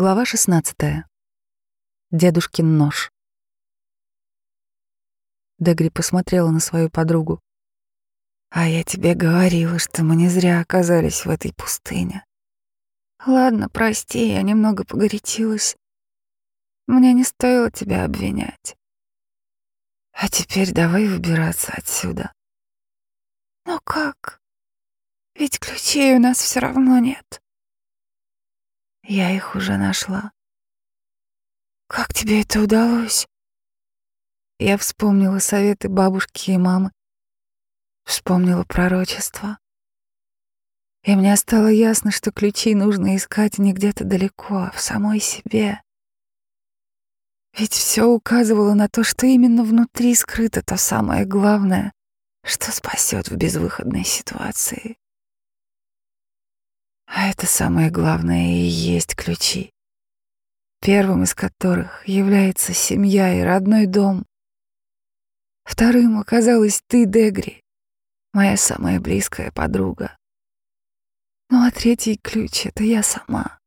Глава 16. Дедушкин нож. Дегри посмотрела на свою подругу. «А я тебе говорила, что мы не зря оказались в этой пустыне. Ладно, прости, я немного погорячилась. Мне не стоило тебя обвинять. А теперь давай выбираться отсюда». «Но как? Ведь ключей у нас все равно нет». Я их уже нашла. Как тебе это удалось? Я вспомнила советы бабушки и мамы. Вспомнила пророчество. И мне стало ясно, что ключи нужно искать не где-то далеко, а в самой себе. Ведь все указывало на то, что именно внутри скрыто то самое главное, что спасет в безвыходной ситуации. А это самое главное и есть ключи, первым из которых является семья и родной дом. Вторым оказалась ты, Дегри, моя самая близкая подруга. Ну а третий ключ — это я сама,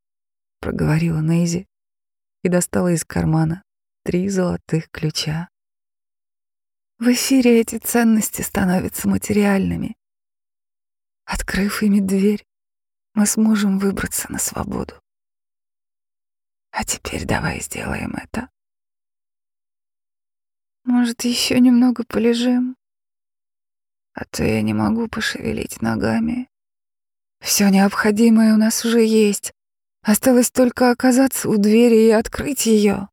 — проговорила Нейзи и достала из кармана три золотых ключа. В эфире эти ценности становятся материальными. Открыв ими дверь, мы сможем выбраться на свободу. А теперь давай сделаем это. Может, еще немного полежим? А то я не могу пошевелить ногами. Все необходимое у нас уже есть. Осталось только оказаться у двери и открыть ее.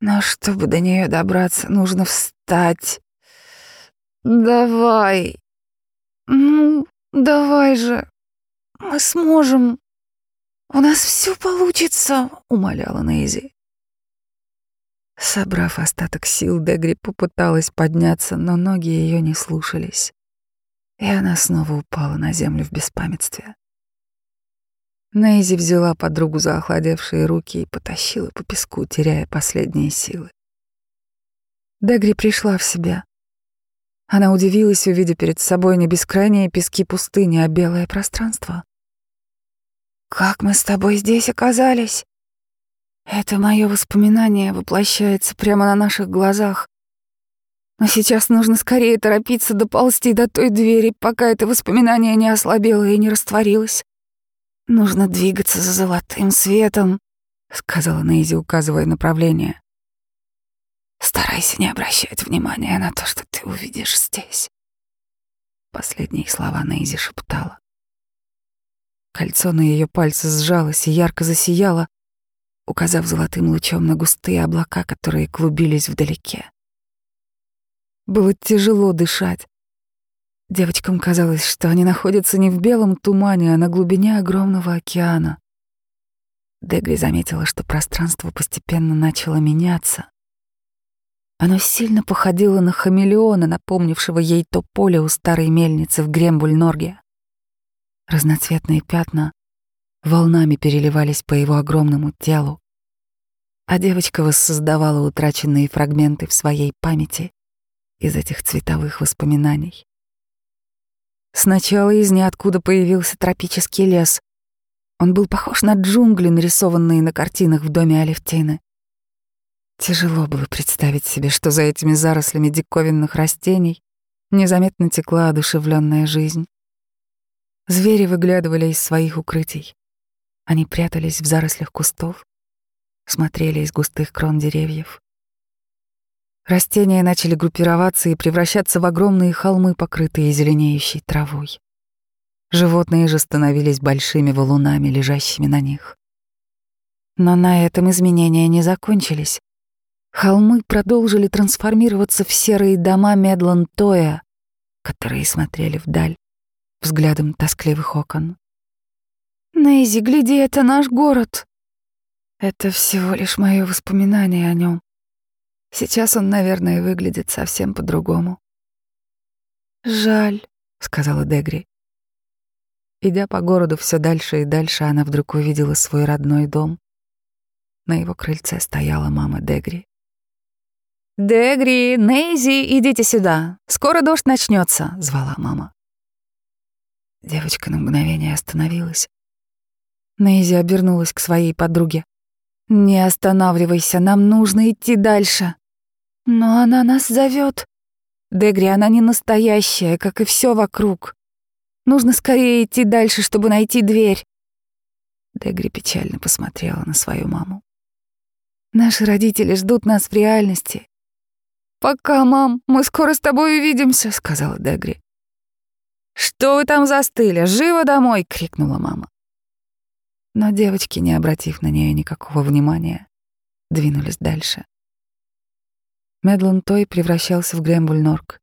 Но чтобы до нее добраться, нужно встать. Давай. Ну, давай же. Мы сможем. У нас все получится, умоляла Нейзи. Собрав остаток сил, Дегри попыталась подняться, но ноги ее не слушались, и она снова упала на землю в беспамятстве. Нейзи взяла подругу за охладевшие руки и потащила по песку, теряя последние силы. Дегри пришла в себя. Она удивилась, увидя перед собой не бескрайние пески пустыни, а белое пространство. «Как мы с тобой здесь оказались?» Это мое воспоминание воплощается прямо на наших глазах. Но сейчас нужно скорее торопиться доползти до той двери, пока это воспоминание не ослабело и не растворилось. Нужно двигаться за золотым светом, сказала Нейзи, указывая направление. Старайся не обращать внимания на то, что ты увидишь здесь. Последние слова Нейзи шептала. Кольцо на ее пальце сжалось и ярко засияло, указав золотым лучом на густые облака, которые клубились вдалеке. Было тяжело дышать. Девочкам казалось, что они находятся не в белом тумане, а на глубине огромного океана. Дегри заметила, что пространство постепенно начало меняться. Оно сильно походило на хамелеона, напомнившего ей то поле у старой мельницы в Грембуль-Норге. Разноцветные пятна волнами переливались по его огромному телу, а девочка воссоздавала утраченные фрагменты в своей памяти из этих цветовых воспоминаний. Сначала из ниоткуда появился тропический лес. Он был похож на джунгли, нарисованные на картинах в доме Алевтины. Тяжело было представить себе, что за этими зарослями диковинных растений незаметно текла одушевленная жизнь. Звери выглядывали из своих укрытий. Они прятались в зарослях кустов, смотрели из густых крон деревьев. Растения начали группироваться и превращаться в огромные холмы, покрытые зеленеющей травой. Животные же становились большими валунами, лежащими на них. Но на этом изменения не закончились. Холмы продолжили трансформироваться в серые дома Медлантоя, которые смотрели вдаль взглядом тоскливых окон. «Нейзи, гляди, это наш город!» Это всего лишь мое воспоминание о нем. Сейчас он, наверное, выглядит совсем по-другому. «Жаль», — сказала Дегри. Идя по городу все дальше и дальше, она вдруг увидела свой родной дом. На его крыльце стояла мама Дегри. «Дегри, Нейзи, идите сюда. Скоро дождь начнется, звала мама. Девочка на мгновение остановилась. Нейзи обернулась к своей подруге. «Не останавливайся, нам нужно идти дальше». «Но она нас зовет. Дегри, она не настоящая, как и все вокруг. Нужно скорее идти дальше, чтобы найти дверь». Дегри печально посмотрела на свою маму. «Наши родители ждут нас в реальности. «Пока, мам, мы скоро с тобой увидимся», — сказала Дегри. «Что вы там застыли? Живо домой!» — крикнула мама. Но девочки, не обратив на нее никакого внимания, двинулись дальше. Медлен Той превращался в Грэмбуль-Норк.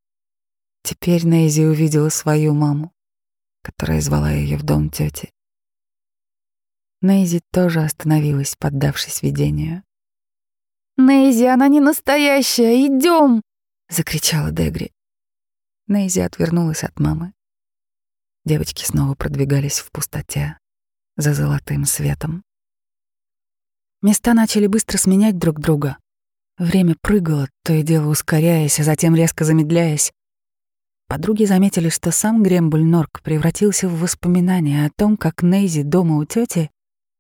Теперь Нейзи увидела свою маму, которая звала ее в дом тети. Нейзи тоже остановилась, поддавшись видению. «Нейзи, она не настоящая, идем!» — закричала Дегри. Нейзи отвернулась от мамы. Девочки снова продвигались в пустоте, за золотым светом. Места начали быстро сменять друг друга. Время прыгало, то и дело ускоряясь, а затем резко замедляясь. Подруги заметили, что сам Грембуль Норк превратился в воспоминания о том, как Нейзи дома у тети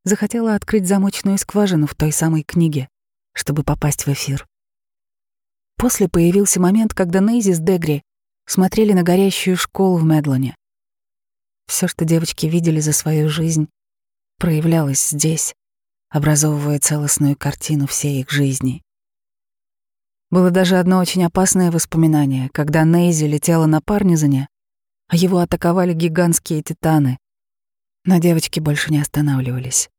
захотела открыть замочную скважину в той самой книге чтобы попасть в эфир. После появился момент, когда Нейзи с Дегри смотрели на горящую школу в Медлоне. Все, что девочки видели за свою жизнь, проявлялось здесь, образовывая целостную картину всей их жизни. Было даже одно очень опасное воспоминание, когда Нейзи летела на Парнизане, а его атаковали гигантские титаны. Но девочки больше не останавливались.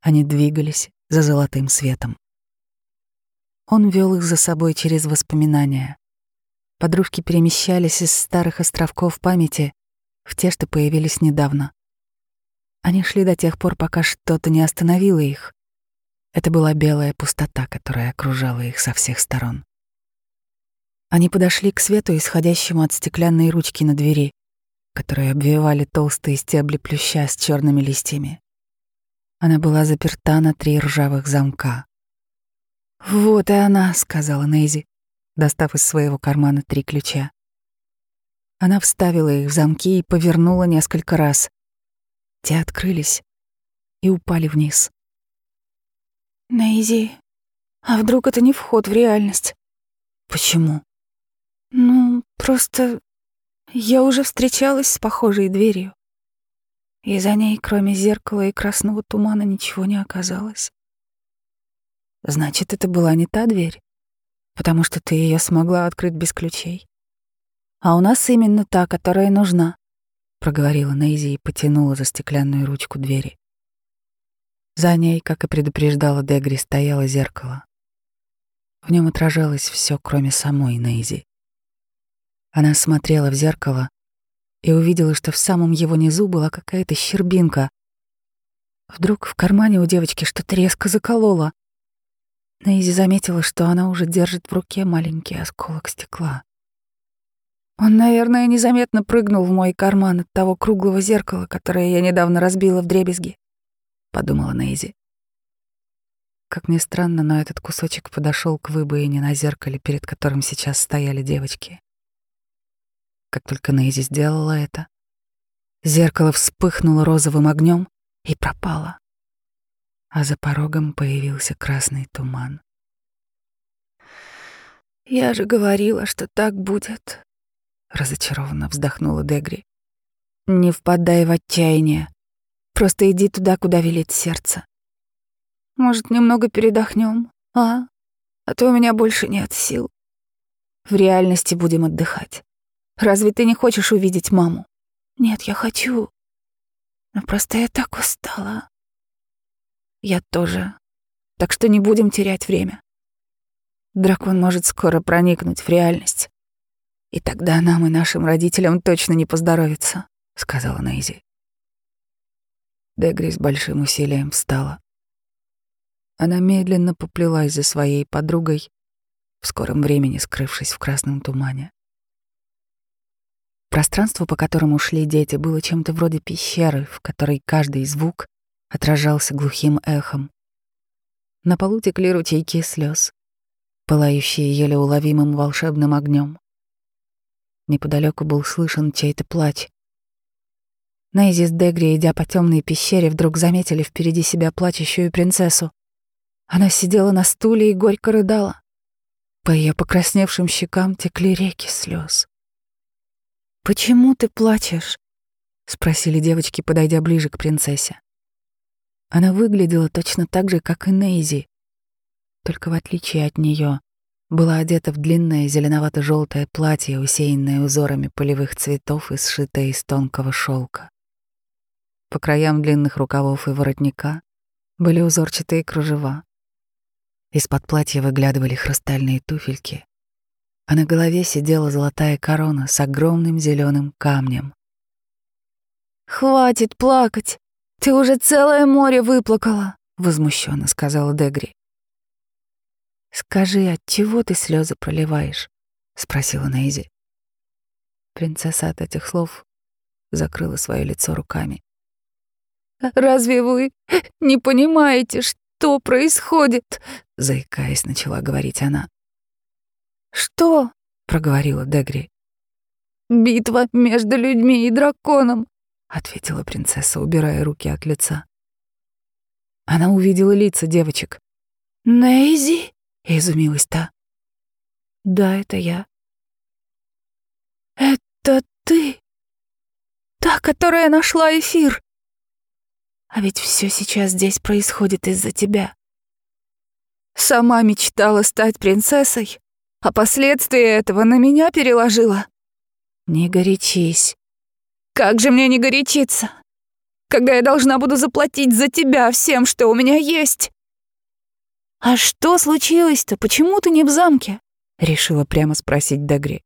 Они двигались за золотым светом. Он вел их за собой через воспоминания. Подружки перемещались из старых островков памяти в те, что появились недавно. Они шли до тех пор, пока что-то не остановило их. Это была белая пустота, которая окружала их со всех сторон. Они подошли к свету, исходящему от стеклянной ручки на двери, которые обвивали толстые стебли плюща с черными листьями. Она была заперта на три ржавых замка. «Вот и она», — сказала Нейзи, достав из своего кармана три ключа. Она вставила их в замки и повернула несколько раз. Те открылись и упали вниз. «Нейзи, а вдруг это не вход в реальность?» «Почему?» «Ну, просто я уже встречалась с похожей дверью, и за ней, кроме зеркала и красного тумана, ничего не оказалось. Значит, это была не та дверь, потому что ты ее смогла открыть без ключей. А у нас именно та, которая нужна, проговорила Нейзи и потянула за стеклянную ручку двери. За ней, как и предупреждала Дегри, стояло зеркало. В нем отражалось все, кроме самой Нейзи. Она смотрела в зеркало и увидела, что в самом его низу была какая-то щербинка. Вдруг в кармане у девочки что-то резко закололо. Нейзи заметила, что она уже держит в руке маленький осколок стекла. Он, наверное, незаметно прыгнул в мой карман от того круглого зеркала, которое я недавно разбила в дребезги, подумала Нейзи. Как ни странно, но этот кусочек подошел к выбоине на зеркале, перед которым сейчас стояли девочки. Как только Нейзи сделала это, зеркало вспыхнуло розовым огнем и пропало а за порогом появился красный туман. «Я же говорила, что так будет», — разочарованно вздохнула Дегри. «Не впадай в отчаяние. Просто иди туда, куда велит сердце. Может, немного передохнем, а? А то у меня больше нет сил. В реальности будем отдыхать. Разве ты не хочешь увидеть маму? Нет, я хочу. Но просто я так устала. Я тоже. Так что не будем терять время. Дракон может скоро проникнуть в реальность. И тогда нам и нашим родителям точно не поздоровится, сказала Нейзи. Дегри с большим усилием встала. Она медленно поплелась за своей подругой, в скором времени скрывшись в красном тумане. Пространство, по которому шли дети, было чем-то вроде пещеры, в которой каждый звук отражался глухим эхом. На полу текли ручейки слез, пылающие еле уловимым волшебным огнем. Неподалеку был слышен чей-то плач. Нейзи с Дегри, идя по темной пещере, вдруг заметили впереди себя плачущую принцессу. Она сидела на стуле и горько рыдала. По ее покрасневшим щекам текли реки слез. «Почему ты плачешь?» — спросили девочки, подойдя ближе к принцессе. Она выглядела точно так же, как и Нейзи, только в отличие от нее была одета в длинное зеленовато желтое платье, усеянное узорами полевых цветов и сшитое из тонкого шелка. По краям длинных рукавов и воротника были узорчатые кружева. Из-под платья выглядывали хрустальные туфельки, а на голове сидела золотая корона с огромным зеленым камнем. «Хватит плакать! Ты уже целое море выплакала!» — возмущенно сказала Дегри. «Скажи, от чего ты слезы проливаешь?» — спросила Нейзи. Принцесса от этих слов закрыла свое лицо руками. «Разве вы не понимаете, что происходит?» — заикаясь, начала говорить она. «Что?» — проговорила Дегри. «Битва между людьми и драконом», — ответила принцесса, убирая руки от лица. Она увидела лица девочек. «Нейзи?» — изумилась та. «Да, это я». «Это ты? Та, которая нашла эфир?» А ведь все сейчас здесь происходит из-за тебя. Сама мечтала стать принцессой, а последствия этого на меня переложила. Не горячись. Как же мне не горячиться, когда я должна буду заплатить за тебя всем, что у меня есть? А что случилось-то? Почему ты не в замке? Решила прямо спросить Дагри.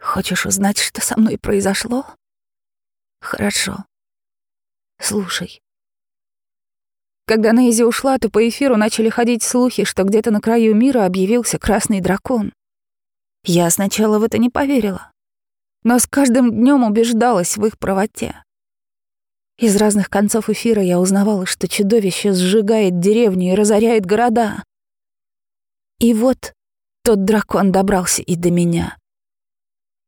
Хочешь узнать, что со мной произошло? Хорошо. Слушай. Когда Нейзи ушла, то по эфиру начали ходить слухи, что где-то на краю мира объявился красный дракон. Я сначала в это не поверила, но с каждым днем убеждалась в их правоте. Из разных концов эфира я узнавала, что чудовище сжигает деревни и разоряет города. И вот тот дракон добрался и до меня.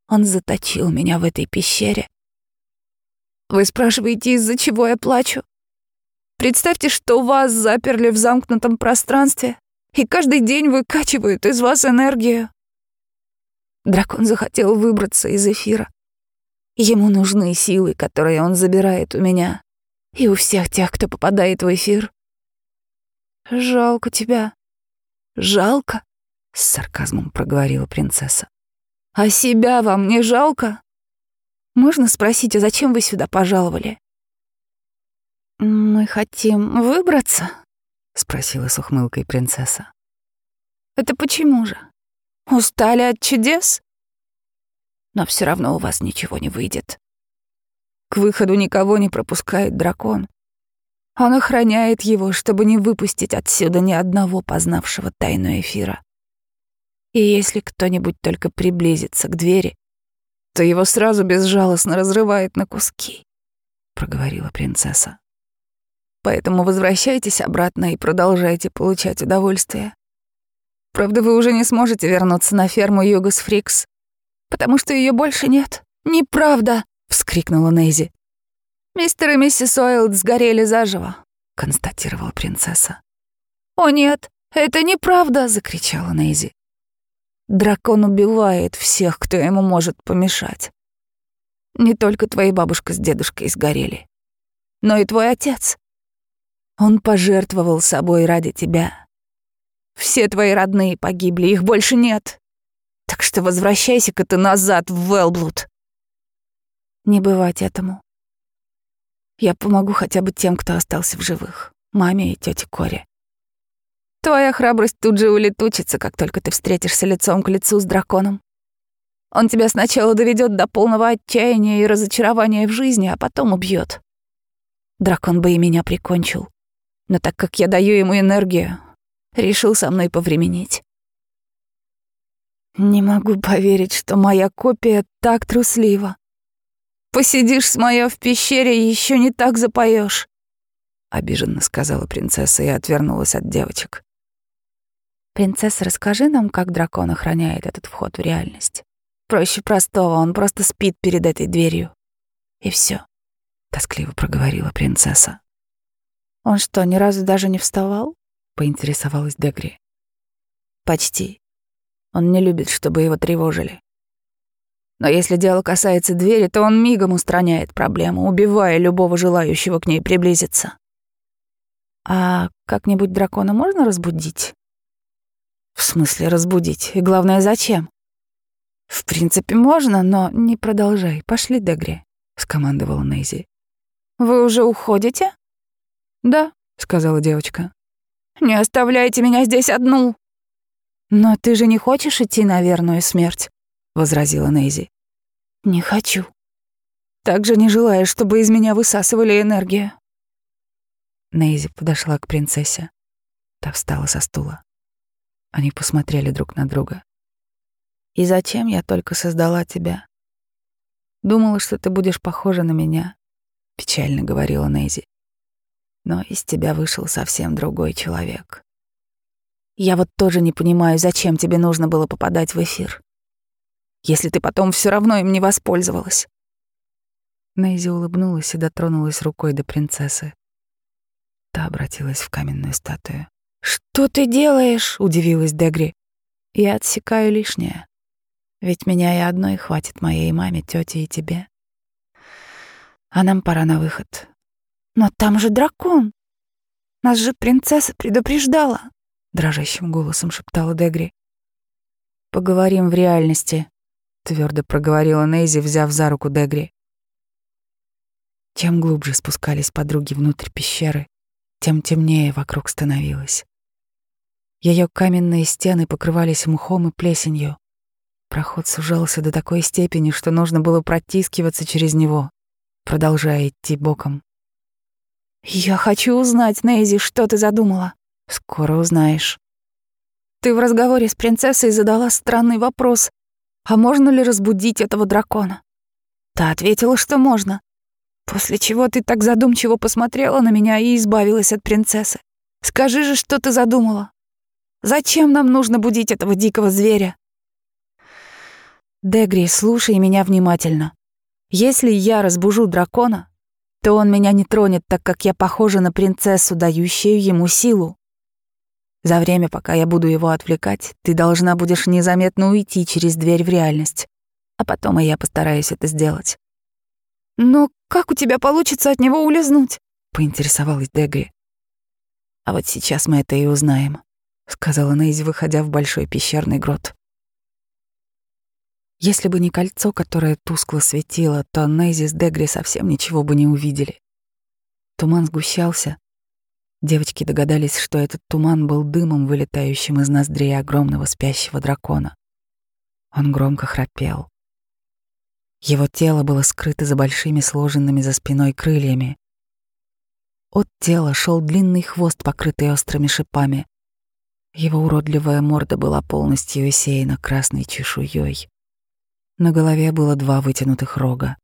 Он заточил меня в этой пещере, вы спрашиваете, из-за чего я плачу? Представьте, что вас заперли в замкнутом пространстве, и каждый день выкачивают из вас энергию. Дракон захотел выбраться из эфира. Ему нужны силы, которые он забирает у меня и у всех тех, кто попадает в эфир. Жалко тебя. Жалко? С сарказмом проговорила принцесса. А себя вам не жалко? Можно спросить, а зачем вы сюда пожаловали? Мы хотим выбраться, спросила с ухмылкой принцесса. Это почему же? Устали от чудес? Но все равно у вас ничего не выйдет. К выходу никого не пропускает дракон. Он охраняет его, чтобы не выпустить отсюда ни одного познавшего тайну эфира. И если кто-нибудь только приблизится к двери, то его сразу безжалостно разрывает на куски», — проговорила принцесса. «Поэтому возвращайтесь обратно и продолжайте получать удовольствие. Правда, вы уже не сможете вернуться на ферму Югас Фрикс, потому что ее больше нет. Неправда!» — вскрикнула Нейзи. «Мистер и миссис Уайлд сгорели заживо», — констатировала принцесса. «О нет, это неправда!» — закричала Нейзи. Дракон убивает всех, кто ему может помешать. Не только твоя бабушка с дедушкой сгорели, но и твой отец. Он пожертвовал собой ради тебя. Все твои родные погибли, их больше нет. Так что возвращайся-ка ты назад в Велблуд. Не бывать этому. Я помогу хотя бы тем, кто остался в живых, маме и тете Коре. Твоя храбрость тут же улетучится, как только ты встретишься лицом к лицу с драконом. Он тебя сначала доведет до полного отчаяния и разочарования в жизни, а потом убьет. Дракон бы и меня прикончил. Но так как я даю ему энергию, решил со мной повременить. Не могу поверить, что моя копия так труслива. Посидишь с моё в пещере и еще не так запоешь, обиженно сказала принцесса и отвернулась от девочек. «Принцесса, расскажи нам, как дракон охраняет этот вход в реальность. Проще простого, он просто спит перед этой дверью. И все. тоскливо проговорила принцесса. Он что, ни разу даже не вставал? Поинтересовалась Дегри. Почти. Он не любит, чтобы его тревожили. Но если дело касается двери, то он мигом устраняет проблему, убивая любого желающего к ней приблизиться. А как-нибудь дракона можно разбудить? В смысле разбудить? И главное, зачем? В принципе, можно, но не продолжай. Пошли, Дегри, скомандовала Нейзи. Вы уже уходите? Да, сказала девочка. Не оставляйте меня здесь одну. Но ты же не хочешь идти на верную смерть, возразила Нейзи. Не хочу. Также не желаю, чтобы из меня высасывали энергию. Нейзи подошла к принцессе. Та встала со стула. Они посмотрели друг на друга. «И зачем я только создала тебя? Думала, что ты будешь похожа на меня», — печально говорила Нейзи. «Но из тебя вышел совсем другой человек». «Я вот тоже не понимаю, зачем тебе нужно было попадать в эфир, если ты потом все равно им не воспользовалась». Нейзи улыбнулась и дотронулась рукой до принцессы. Та обратилась в каменную статую. «Что ты делаешь?» — удивилась Дегри. «Я отсекаю лишнее. Ведь меня и одной хватит моей маме, тете и тебе. А нам пора на выход». «Но там же дракон! Нас же принцесса предупреждала!» — дрожащим голосом шептала Дегри. «Поговорим в реальности», — твердо проговорила Нейзи, взяв за руку Дегри. Чем глубже спускались подруги внутрь пещеры, тем темнее вокруг становилось. Ее каменные стены покрывались мхом и плесенью. Проход сужался до такой степени, что нужно было протискиваться через него, продолжая идти боком. «Я хочу узнать, Нейзи, что ты задумала?» «Скоро узнаешь». «Ты в разговоре с принцессой задала странный вопрос. А можно ли разбудить этого дракона?» Та ответила, что можно. После чего ты так задумчиво посмотрела на меня и избавилась от принцессы. Скажи же, что ты задумала? Зачем нам нужно будить этого дикого зверя? Дегри, слушай меня внимательно. Если я разбужу дракона, то он меня не тронет, так как я похожа на принцессу, дающую ему силу. За время, пока я буду его отвлекать, ты должна будешь незаметно уйти через дверь в реальность. А потом и я постараюсь это сделать. «Но как у тебя получится от него улизнуть?» — поинтересовалась Дегри. «А вот сейчас мы это и узнаем», — сказала Нейзи, выходя в большой пещерный грот. Если бы не кольцо, которое тускло светило, то Нейзи с Дегри совсем ничего бы не увидели. Туман сгущался. Девочки догадались, что этот туман был дымом, вылетающим из ноздрей огромного спящего дракона. Он громко храпел. Его тело было скрыто за большими сложенными за спиной крыльями. От тела шел длинный хвост, покрытый острыми шипами. Его уродливая морда была полностью усеяна красной чешуей. На голове было два вытянутых рога.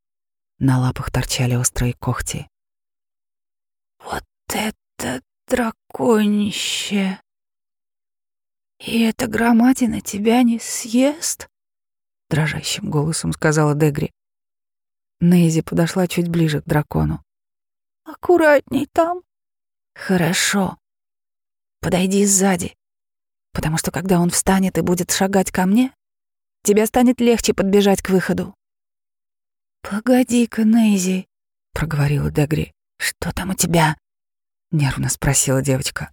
На лапах торчали острые когти. «Вот это драконище! И эта громадина тебя не съест?» дрожащим голосом сказала Дегри. Нейзи подошла чуть ближе к дракону. Аккуратней там. Хорошо. Подойди сзади, потому что когда он встанет и будет шагать ко мне, тебе станет легче подбежать к выходу. Погоди-ка, Нейзи, проговорила Дегри. Что там у тебя? нервно спросила девочка.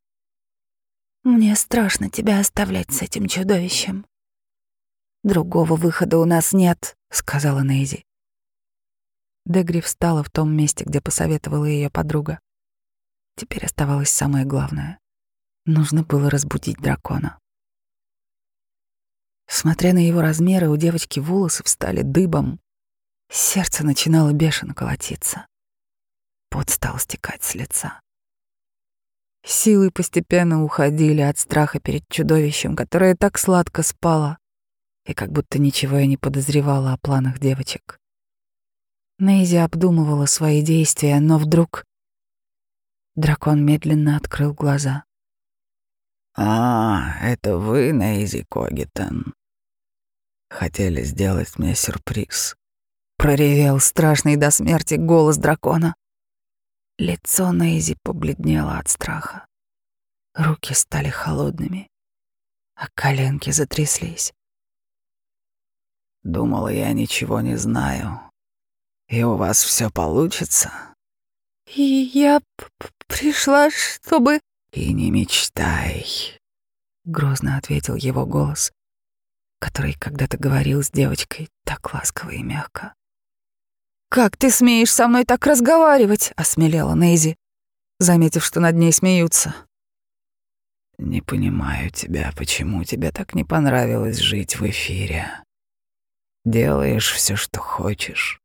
Мне страшно тебя оставлять с этим чудовищем. «Другого выхода у нас нет», — сказала Нейзи. Дегри встала в том месте, где посоветовала ее подруга. Теперь оставалось самое главное. Нужно было разбудить дракона. Смотря на его размеры, у девочки волосы встали дыбом. Сердце начинало бешено колотиться. Пот стал стекать с лица. Силы постепенно уходили от страха перед чудовищем, которое так сладко спало, и как будто ничего и не подозревала о планах девочек. Нейзи обдумывала свои действия, но вдруг дракон медленно открыл глаза. «А, это вы, Нейзи Когитон. Хотели сделать мне сюрприз». Проревел страшный до смерти голос дракона. Лицо Нейзи побледнело от страха. Руки стали холодными, а коленки затряслись. Думала, я ничего не знаю. И у вас все получится. И я пришла, чтобы... И не мечтай. Грозно ответил его голос, который когда-то говорил с девочкой так ласково и мягко. «Как ты смеешь со мной так разговаривать?» — осмелела Нейзи, заметив, что над ней смеются. «Не понимаю тебя, почему тебе так не понравилось жить в эфире. Делаешь все, что хочешь.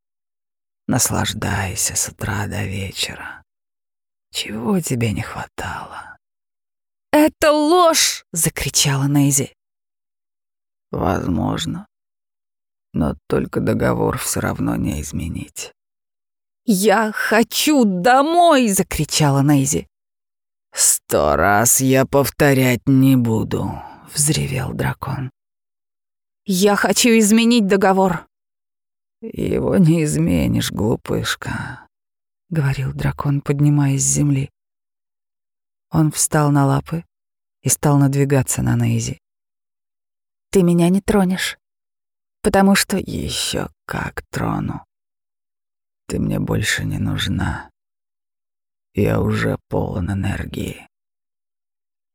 Наслаждайся с утра до вечера. Чего тебе не хватало?» «Это ложь!» — закричала Нейзи. «Возможно но только договор все равно не изменить. «Я хочу домой!» — закричала Нейзи. «Сто раз я повторять не буду», — взревел дракон. «Я хочу изменить договор». «Его не изменишь, глупышка», — говорил дракон, поднимаясь с земли. Он встал на лапы и стал надвигаться на Нейзи. «Ты меня не тронешь потому что еще как трону. Ты мне больше не нужна. Я уже полон энергии.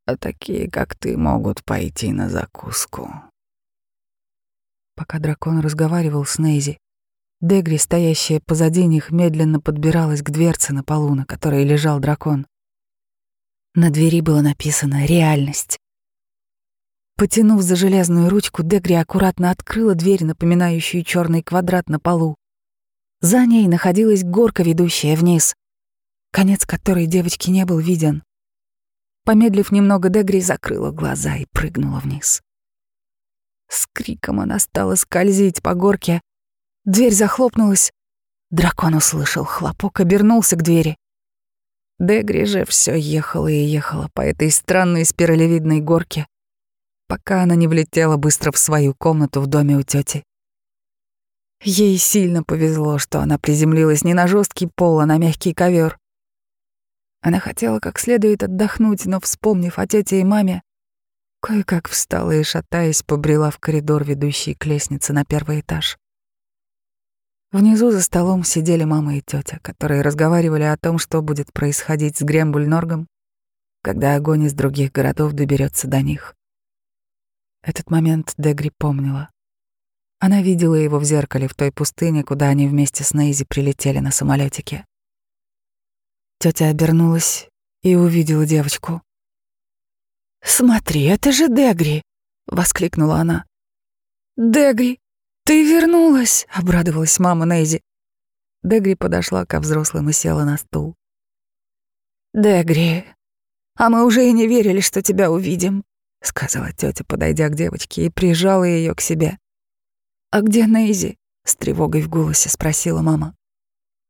А такие, как ты, могут пойти на закуску. Пока дракон разговаривал с Нейзи, Дегри, стоящая позади них, медленно подбиралась к дверце на полу, на которой лежал дракон. На двери было написано «Реальность». Потянув за железную ручку, Дегри аккуратно открыла дверь, напоминающую черный квадрат на полу. За ней находилась горка, ведущая вниз, конец которой девочки не был виден. Помедлив немного, Дегри закрыла глаза и прыгнула вниз. С криком она стала скользить по горке. Дверь захлопнулась. Дракон услышал хлопок, обернулся к двери. Дегри же все ехала и ехала по этой странной спиралевидной горке, пока она не влетела быстро в свою комнату в доме у тети. Ей сильно повезло, что она приземлилась не на жесткий пол, а на мягкий ковер. Она хотела как следует отдохнуть, но, вспомнив о тете и маме, кое-как встала и, шатаясь, побрела в коридор, ведущий к лестнице на первый этаж. Внизу за столом сидели мама и тетя, которые разговаривали о том, что будет происходить с Грембуль-Норгом, когда огонь из других городов доберется до них. Этот момент Дегри помнила. Она видела его в зеркале в той пустыне, куда они вместе с Нейзи прилетели на самолетике. Тетя обернулась и увидела девочку. «Смотри, это же Дегри!» — воскликнула она. «Дегри, ты вернулась!» — обрадовалась мама Нейзи. Дегри подошла ко взрослым и села на стул. «Дегри, а мы уже и не верили, что тебя увидим. — сказала тетя, подойдя к девочке, и прижала ее к себе. «А где Нейзи?» — с тревогой в голосе спросила мама.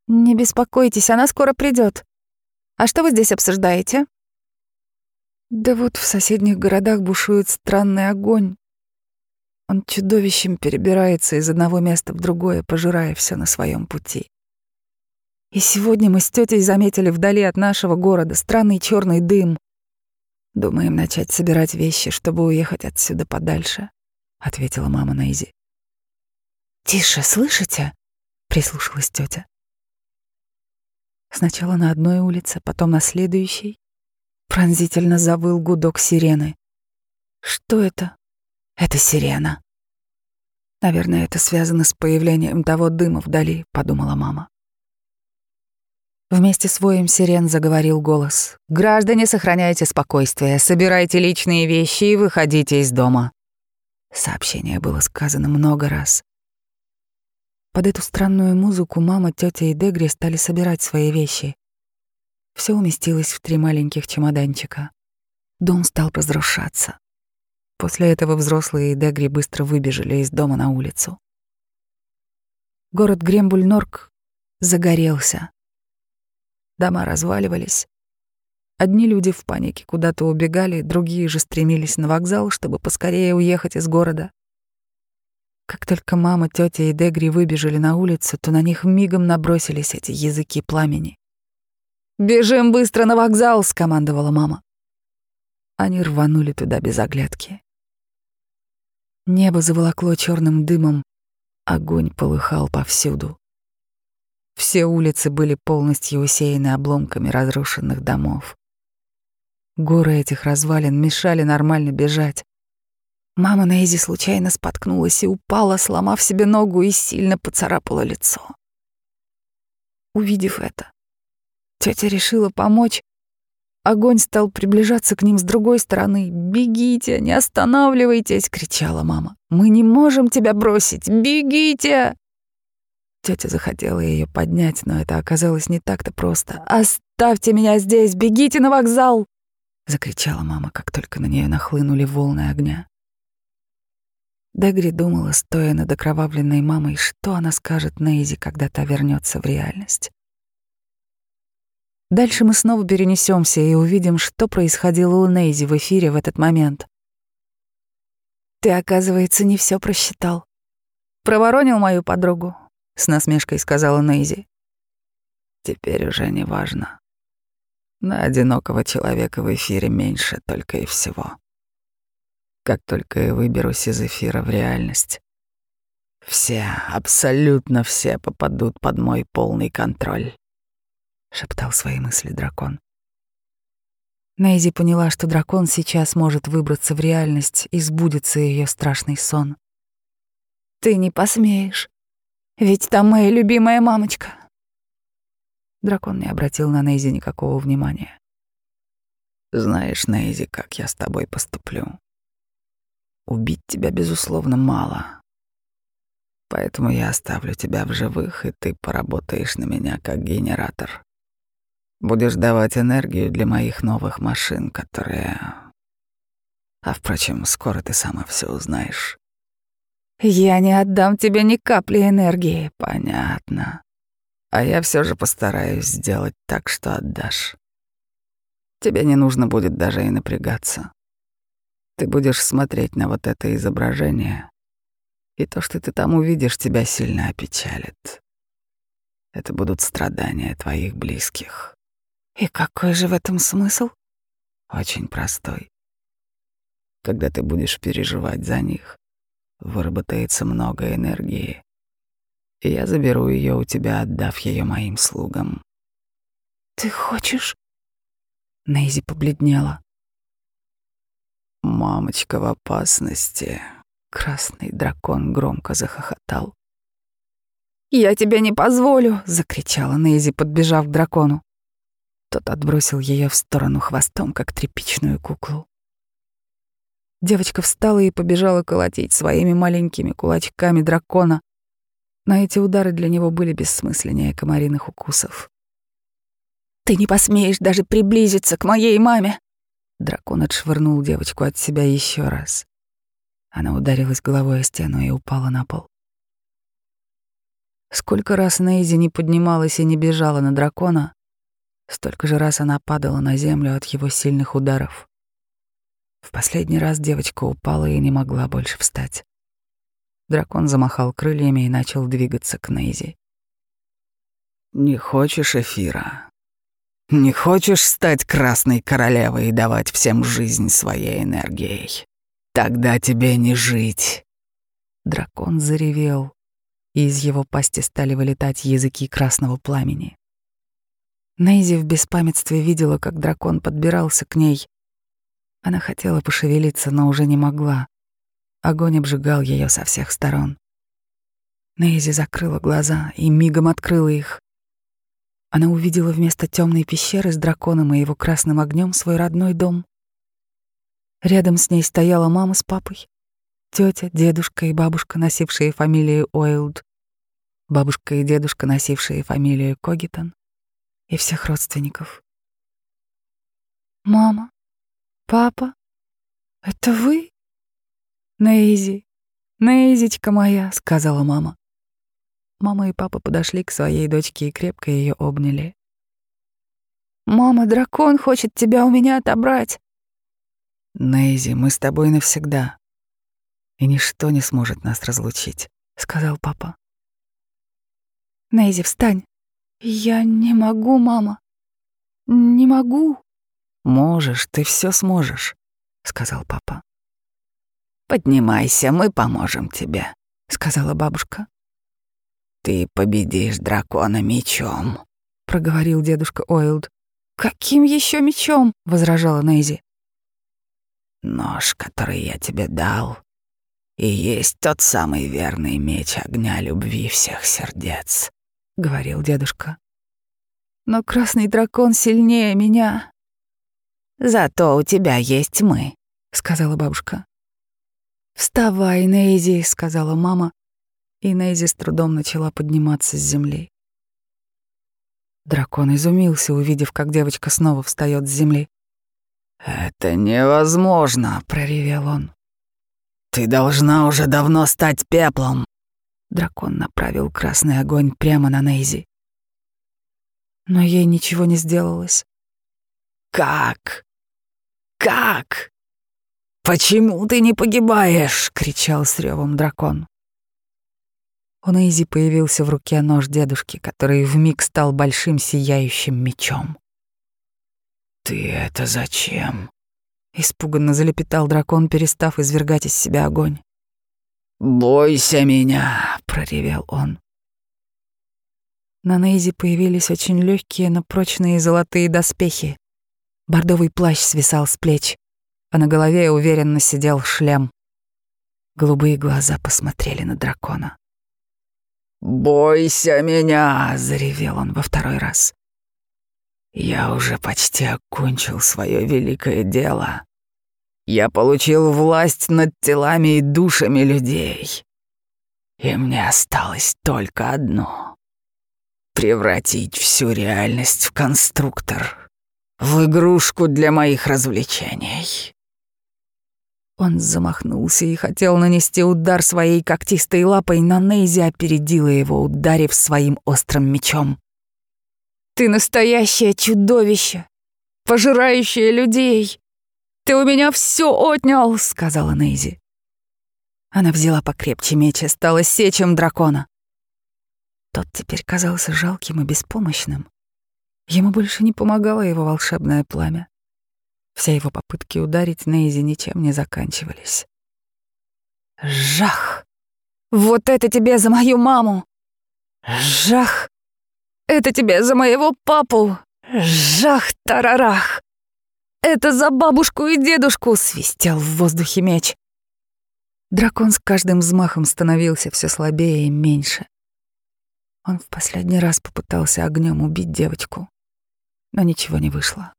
«Не беспокойтесь, она скоро придет. А что вы здесь обсуждаете?» «Да вот в соседних городах бушует странный огонь. Он чудовищем перебирается из одного места в другое, пожирая все на своем пути. И сегодня мы с тетей заметили вдали от нашего города странный черный дым — Думаем начать собирать вещи, чтобы уехать отсюда подальше, ответила мама Нейзи. Тише, слышите? прислушалась тетя. Сначала на одной улице, потом на следующей пронзительно завыл гудок сирены. Что это? Это сирена. Наверное, это связано с появлением того дыма вдали, подумала мама. Вместе с воем сирен заговорил голос. «Граждане, сохраняйте спокойствие, собирайте личные вещи и выходите из дома». Сообщение было сказано много раз. Под эту странную музыку мама, тетя и Дегри стали собирать свои вещи. Все уместилось в три маленьких чемоданчика. Дом стал разрушаться. После этого взрослые и Дегри быстро выбежали из дома на улицу. Город Грембуль-Норк загорелся. Дома разваливались. Одни люди в панике куда-то убегали, другие же стремились на вокзал, чтобы поскорее уехать из города. Как только мама, тетя и Дегри выбежали на улицу, то на них мигом набросились эти языки пламени. «Бежим быстро на вокзал!» — скомандовала мама. Они рванули туда без оглядки. Небо заволокло черным дымом, огонь полыхал повсюду. Все улицы были полностью усеяны обломками разрушенных домов. Горы этих развалин мешали нормально бежать. Мама Нейзи случайно споткнулась и упала, сломав себе ногу и сильно поцарапала лицо. Увидев это, тетя решила помочь. Огонь стал приближаться к ним с другой стороны. «Бегите, не останавливайтесь!» — кричала мама. «Мы не можем тебя бросить! Бегите!» Тетя захотела ее поднять, но это оказалось не так-то просто. «Оставьте меня здесь! Бегите на вокзал!» — закричала мама, как только на нее нахлынули волны огня. Дегри думала, стоя над окровавленной мамой, что она скажет Нейзи, когда та вернется в реальность. Дальше мы снова перенесемся и увидим, что происходило у Нейзи в эфире в этот момент. «Ты, оказывается, не все просчитал. Проворонил мою подругу», — с насмешкой сказала Нейзи. «Теперь уже не важно. На одинокого человека в эфире меньше только и всего. Как только я выберусь из эфира в реальность, все, абсолютно все попадут под мой полный контроль. — шептал свои мысли дракон. Нейзи поняла, что дракон сейчас может выбраться в реальность и сбудется ее страшный сон. «Ты не посмеешь, ведь там моя любимая мамочка». Дракон не обратил на Нейзи никакого внимания. «Знаешь, Нейзи, как я с тобой поступлю. Убить тебя, безусловно, мало. Поэтому я оставлю тебя в живых, и ты поработаешь на меня как генератор. Будешь давать энергию для моих новых машин, которые... А впрочем, скоро ты сама все узнаешь. Я не отдам тебе ни капли энергии. Понятно. А я все же постараюсь сделать так, что отдашь. Тебе не нужно будет даже и напрягаться. Ты будешь смотреть на вот это изображение, и то, что ты там увидишь, тебя сильно опечалит. Это будут страдания твоих близких. И какой же в этом смысл? Очень простой. Когда ты будешь переживать за них, выработается много энергии, и я заберу ее у тебя, отдав ее моим слугам. Ты хочешь? Нейзи побледнела. Мамочка в опасности. Красный дракон громко захохотал. «Я тебе не позволю!» — закричала Нейзи, подбежав к дракону. Тот отбросил ее в сторону хвостом, как тряпичную куклу. Девочка встала и побежала колотить своими маленькими кулачками дракона. Но эти удары для него были бессмысленнее комариных укусов. «Ты не посмеешь даже приблизиться к моей маме!» Дракон отшвырнул девочку от себя еще раз. Она ударилась головой о стену и упала на пол. Сколько раз Нейзи не поднималась и не бежала на дракона, Столько же раз она падала на землю от его сильных ударов. В последний раз девочка упала и не могла больше встать. Дракон замахал крыльями и начал двигаться к Нейзи. «Не хочешь эфира? Не хочешь стать красной королевой и давать всем жизнь своей энергией? Тогда тебе не жить!» Дракон заревел, и из его пасти стали вылетать языки красного пламени. Нейзи в беспамятстве видела, как дракон подбирался к ней. Она хотела пошевелиться, но уже не могла. Огонь обжигал ее со всех сторон. Нейзи закрыла глаза и мигом открыла их. Она увидела вместо темной пещеры с драконом и его красным огнем свой родной дом. Рядом с ней стояла мама с папой, тетя, дедушка и бабушка, носившие фамилию Уайлд, бабушка и дедушка, носившие фамилию Когитон, и всех родственников. «Мама, папа, это вы?» «Нейзи, Нейзичка моя», — сказала мама. Мама и папа подошли к своей дочке и крепко ее обняли. «Мама, дракон хочет тебя у меня отобрать». «Нейзи, мы с тобой навсегда, и ничто не сможет нас разлучить», — сказал папа. «Нейзи, встань. «Я не могу, мама». Не могу. Можешь, ты все сможешь, сказал папа. Поднимайся, мы поможем тебе, сказала бабушка. Ты победишь дракона мечом, проговорил дедушка Ойлд. Каким еще мечом? возражала Нейзи. Нож, который я тебе дал, и есть тот самый верный меч огня любви всех сердец, говорил дедушка. Но красный дракон сильнее меня. Зато у тебя есть мы, сказала бабушка. Вставай, Нейзи, сказала мама, и Нейзи с трудом начала подниматься с земли. Дракон изумился, увидев, как девочка снова встает с земли. «Это невозможно!» — проревел он. «Ты должна уже давно стать пеплом!» Дракон направил красный огонь прямо на Нейзи. Но ей ничего не сделалось. «Как? Как? Почему ты не погибаешь?» — кричал с ревом дракон. У Нейзи появился в руке нож дедушки, который вмиг стал большим сияющим мечом. «Ты это зачем?» — испуганно залепетал дракон, перестав извергать из себя огонь. «Бойся меня!» — проревел он. На Нейзи появились очень легкие, но прочные золотые доспехи. Бордовый плащ свисал с плеч, а на голове уверенно сидел шлем. Голубые глаза посмотрели на дракона. «Бойся меня!» — заревел он во второй раз. Я уже почти окончил свое великое дело. Я получил власть над телами и душами людей. И мне осталось только одно — превратить всю реальность в конструктор, в игрушку для моих развлечений. Он замахнулся и хотел нанести удар своей когтистой лапой, но Нейзи опередила его, ударив своим острым мечом. Ты настоящее чудовище, пожирающее людей. Ты у меня все отнял, сказала Нейзи. Она взяла покрепче меч и стала сечем дракона. Тот теперь казался жалким и беспомощным. Ему больше не помогало его волшебное пламя. Все его попытки ударить Нейзи ничем не заканчивались. Жах! Вот это тебе за мою маму! Жах! Это тебе за моего папу! Жах-тарарах! Это за бабушку и дедушку!» — свистел в воздухе меч. Дракон с каждым взмахом становился все слабее и меньше. Он в последний раз попытался огнем убить девочку, но ничего не вышло.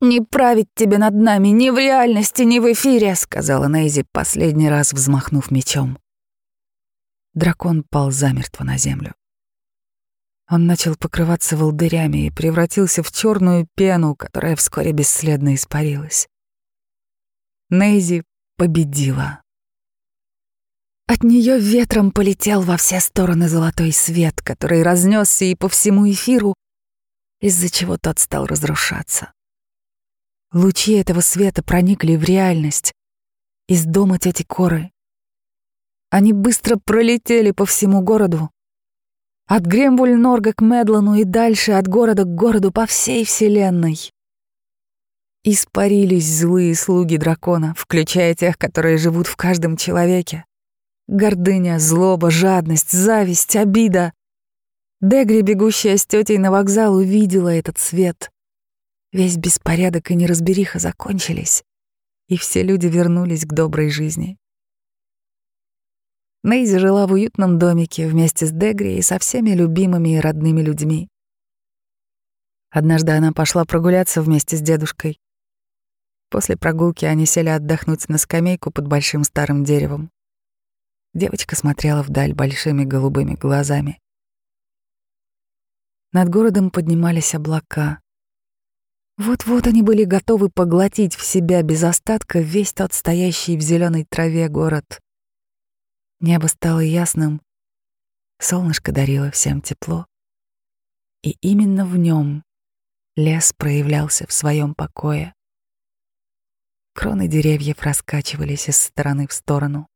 «Не править тебе над нами ни в реальности, ни в эфире», — сказала Нейзи, последний раз взмахнув мечом. Дракон пал замертво на землю. Он начал покрываться волдырями и превратился в черную пену, которая вскоре бесследно испарилась. Нейзи победила. От нее ветром полетел во все стороны золотой свет, который разнесся и по всему эфиру, из-за чего тот стал разрушаться. Лучи этого света проникли в реальность из дома тети Коры. Они быстро пролетели по всему городу, от Гремвуль-Норга к Медлану и дальше от города к городу по всей вселенной. Испарились злые слуги дракона, включая тех, которые живут в каждом человеке. Гордыня, злоба, жадность, зависть, обида. Дегри, бегущая с тетей на вокзал, увидела этот свет. Весь беспорядок и неразбериха закончились, и все люди вернулись к доброй жизни. Нейзи жила в уютном домике вместе с Дегри и со всеми любимыми и родными людьми. Однажды она пошла прогуляться вместе с дедушкой. После прогулки они сели отдохнуть на скамейку под большим старым деревом. Девочка смотрела вдаль большими голубыми глазами. Над городом поднимались облака. Вот-вот они были готовы поглотить в себя без остатка весь тот стоящий в зеленой траве город. Небо стало ясным, солнышко дарило всем тепло. И именно в нем лес проявлялся в своем покое. Кроны деревьев раскачивались из стороны в сторону.